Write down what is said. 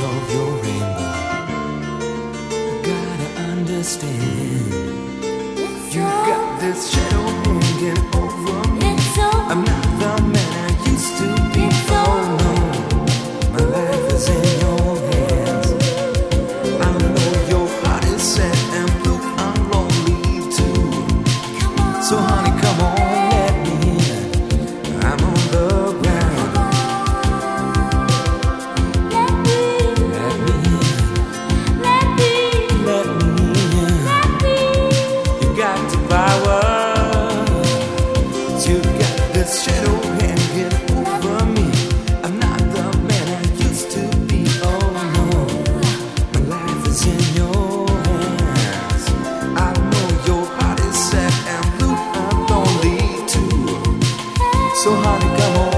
of your rainbow. I gotta understand. so hard to come home.